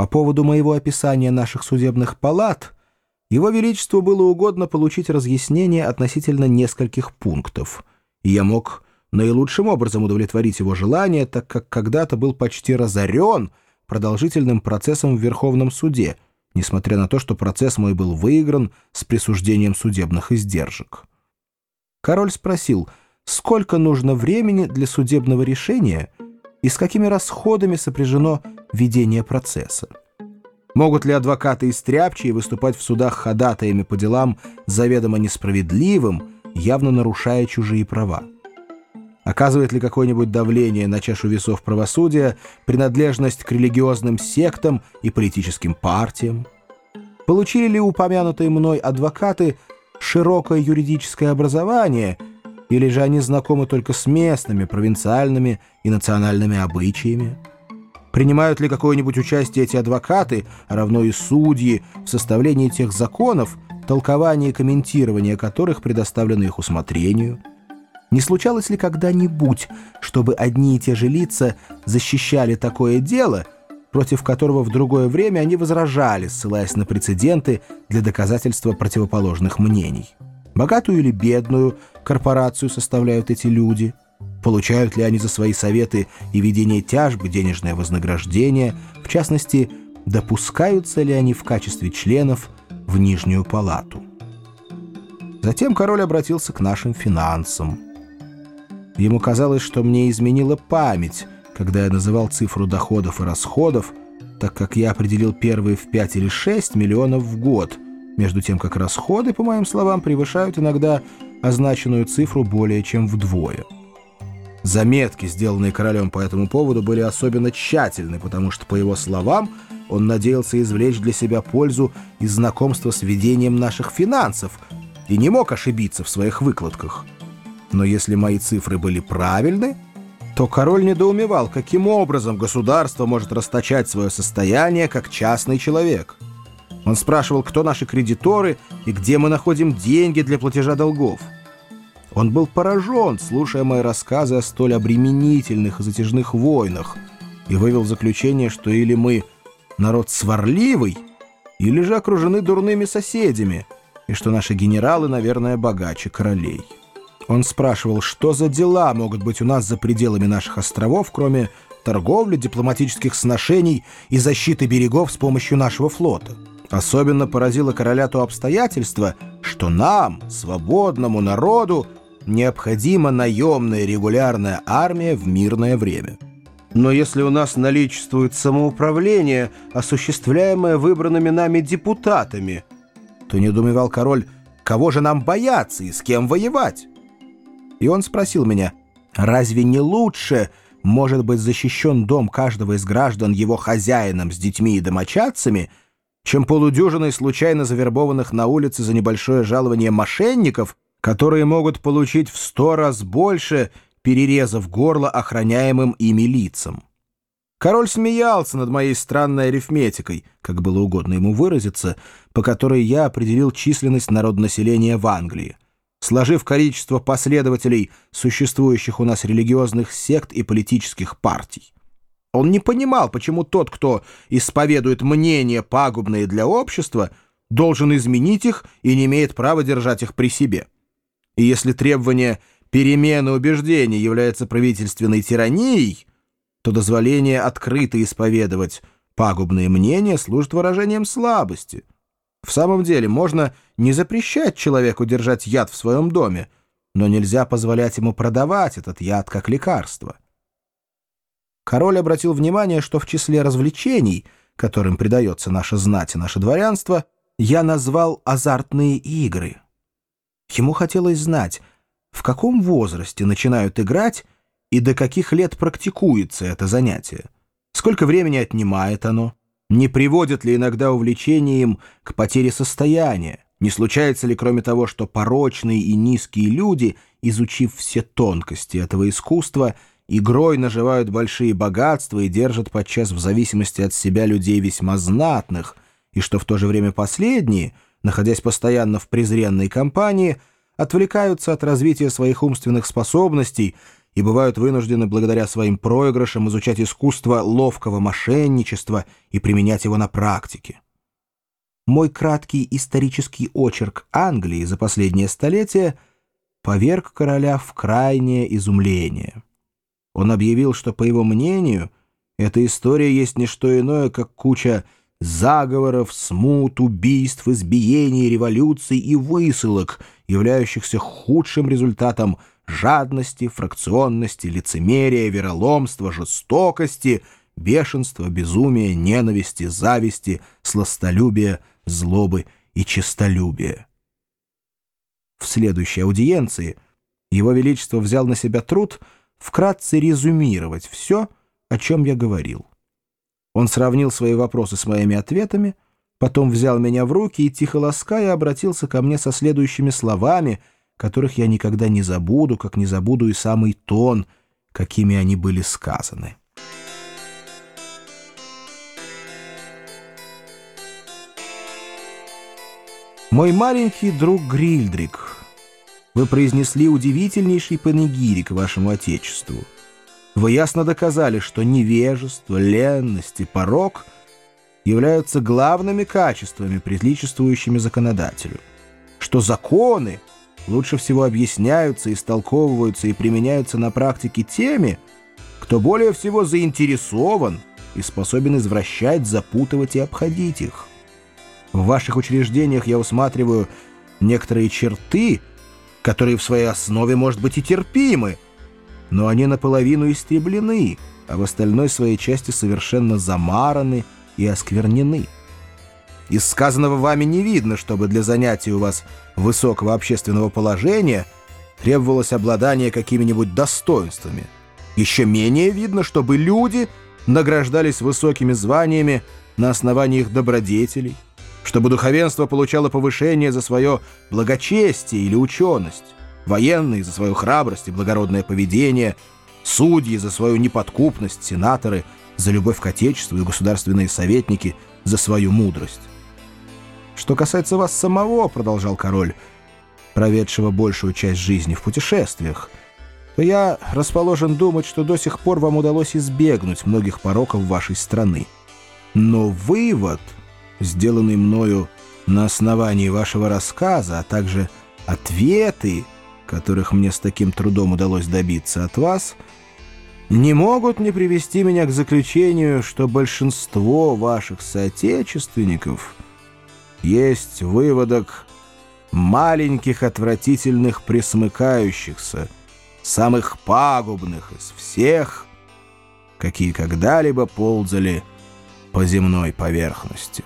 По поводу моего описания наших судебных палат, Его Величеству было угодно получить разъяснение относительно нескольких пунктов, и я мог наилучшим образом удовлетворить его желание, так как когда-то был почти разорен продолжительным процессом в Верховном суде, несмотря на то, что процесс мой был выигран с присуждением судебных издержек. Король спросил, сколько нужно времени для судебного решения и с какими расходами сопряжено ведение процесса. Могут ли адвокаты и стряпчие выступать в судах ходатаями по делам заведомо несправедливым, явно нарушая чужие права? Оказывает ли какое-нибудь давление на чашу весов правосудия принадлежность к религиозным сектам и политическим партиям? Получили ли упомянутые мной адвокаты широкое юридическое образование, или же они знакомы только с местными, провинциальными и национальными обычаями? Принимают ли какое-нибудь участие эти адвокаты, равно и судьи, в составлении тех законов, толкование и комментирование которых предоставлено их усмотрению? Не случалось ли когда-нибудь, чтобы одни и те же лица защищали такое дело, против которого в другое время они возражали, ссылаясь на прецеденты для доказательства противоположных мнений? Богатую или бедную корпорацию составляют эти люди – Получают ли они за свои советы и ведение тяжбы денежное вознаграждение, в частности, допускаются ли они в качестве членов в Нижнюю палату. Затем король обратился к нашим финансам. Ему казалось, что мне изменила память, когда я называл цифру доходов и расходов, так как я определил первые в 5 или 6 миллионов в год, между тем как расходы, по моим словам, превышают иногда означенную цифру более чем вдвое. Заметки, сделанные королем по этому поводу, были особенно тщательны, потому что, по его словам, он надеялся извлечь для себя пользу из знакомства с ведением наших финансов и не мог ошибиться в своих выкладках. Но если мои цифры были правильны, то король недоумевал, каким образом государство может расточать свое состояние как частный человек. Он спрашивал, кто наши кредиторы и где мы находим деньги для платежа долгов. Он был поражен, слушая мои рассказы о столь обременительных и затяжных войнах, и вывел заключение, что или мы народ сварливый, или же окружены дурными соседями, и что наши генералы, наверное, богаче королей. Он спрашивал, что за дела могут быть у нас за пределами наших островов, кроме торговли, дипломатических сношений и защиты берегов с помощью нашего флота. Особенно поразило короля то обстоятельство, что нам, свободному народу, необходима наемная регулярная армия в мирное время. Но если у нас наличествует самоуправление, осуществляемое выбранными нами депутатами, то недоумевал король, кого же нам бояться и с кем воевать? И он спросил меня, разве не лучше может быть защищен дом каждого из граждан его хозяином с детьми и домочадцами, чем полудюжиной случайно завербованных на улице за небольшое жалование мошенников, которые могут получить в сто раз больше, перерезав горло охраняемым ими лицам. Король смеялся над моей странной арифметикой, как было угодно ему выразиться, по которой я определил численность народонаселения в Англии, сложив количество последователей существующих у нас религиозных сект и политических партий. Он не понимал, почему тот, кто исповедует мнения, пагубные для общества, должен изменить их и не имеет права держать их при себе. И если требование перемены убеждений является правительственной тиранией, то дозволение открыто исповедовать пагубные мнения служит выражением слабости. В самом деле, можно не запрещать человеку держать яд в своем доме, но нельзя позволять ему продавать этот яд как лекарство. Король обратил внимание, что в числе развлечений, которым придается наша знать и наше дворянство, я назвал азартные игры — Ему хотелось знать, в каком возрасте начинают играть и до каких лет практикуется это занятие, сколько времени отнимает оно, не приводит ли иногда увлечение им к потере состояния, не случается ли, кроме того, что порочные и низкие люди, изучив все тонкости этого искусства, игрой наживают большие богатства и держат подчас в зависимости от себя людей весьма знатных, и что в то же время последние — находясь постоянно в презренной компании, отвлекаются от развития своих умственных способностей и бывают вынуждены благодаря своим проигрышам изучать искусство ловкого мошенничества и применять его на практике. Мой краткий исторический очерк Англии за последнее столетие поверг короля в крайнее изумление. Он объявил, что, по его мнению, эта история есть не что иное, как куча заговоров, смут, убийств, избиений, революций и высылок, являющихся худшим результатом жадности, фракционности, лицемерия, вероломства, жестокости, бешенства, безумия, ненависти, зависти, сластолюбия, злобы и честолюбия. В следующей аудиенции Его Величество взял на себя труд вкратце резюмировать все, о чем я говорил. Он сравнил свои вопросы с моими ответами, потом взял меня в руки и, тихо лаская, обратился ко мне со следующими словами, которых я никогда не забуду, как не забуду и самый тон, какими они были сказаны. «Мой маленький друг Грильдрик, вы произнесли удивительнейший панегирик вашему Отечеству». Вы ясно доказали, что невежество, ленность и порог являются главными качествами, приличествующими законодателю, что законы лучше всего объясняются, истолковываются и применяются на практике теми, кто более всего заинтересован и способен извращать, запутывать и обходить их. В ваших учреждениях я усматриваю некоторые черты, которые в своей основе, может быть, и терпимы, но они наполовину истреблены, а в остальной своей части совершенно замараны и осквернены. Из сказанного вами не видно, чтобы для занятия у вас высокого общественного положения требовалось обладание какими-нибудь достоинствами. Еще менее видно, чтобы люди награждались высокими званиями на основании их добродетелей, чтобы духовенство получало повышение за свое благочестие или ученость военные за свою храбрость и благородное поведение, судьи за свою неподкупность, сенаторы за любовь к Отечеству и государственные советники за свою мудрость. «Что касается вас самого, — продолжал король, проведшего большую часть жизни в путешествиях, то я расположен думать, что до сих пор вам удалось избегнуть многих пороков вашей страны. Но вывод, сделанный мною на основании вашего рассказа, а также ответы, которых мне с таким трудом удалось добиться от вас, не могут не привести меня к заключению, что большинство ваших соотечественников есть выводок маленьких отвратительных присмыкающихся, самых пагубных из всех, какие когда-либо ползали по земной поверхности.